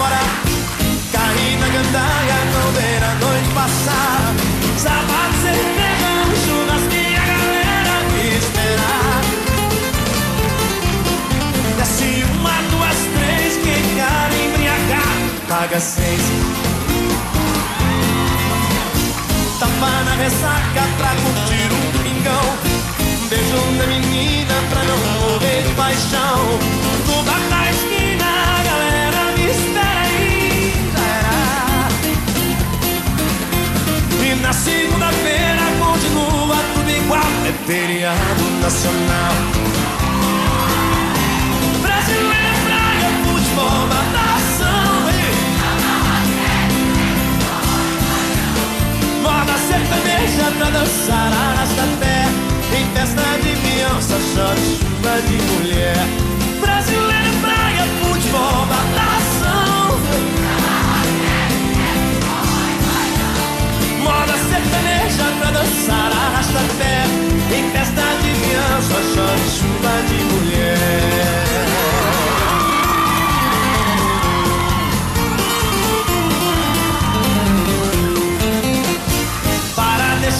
namorar. Cair na gandaia, não ver a noite passar. Sábado, cerveja, um churrasquinho, a galera me esperar. Desce uma, duas, três, quem cara embriagado, paga seis. Tapa na ressaca pra curtir um domingão. Beijo da menina pra não morrer de paixão. É feriado nacional. Brasileira, praia, futebol, natação. Moda sertaneja pra dançar arrasta pé. Em festa de criança, chora chuva de mulher.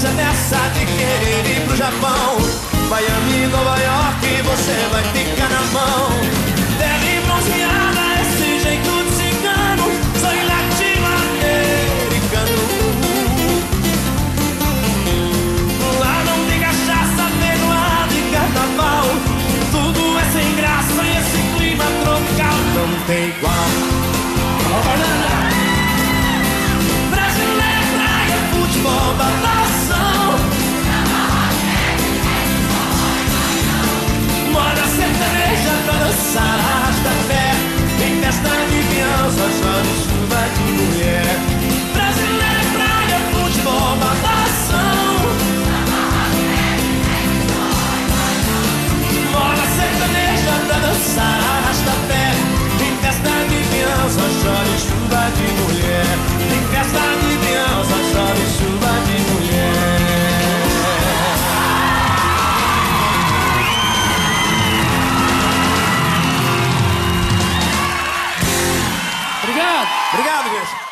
você nessa de querer ir pro Japão. Miami, Nova York, você vai ficar na mão. Deve bronzeada, esse jeito de cigano. Sou latino-americano. Lá não tem cachaça, peruado e carnaval. Tudo é sem graça e esse clima tropical não tem igual. Obrigado. Obrigado, Gerson.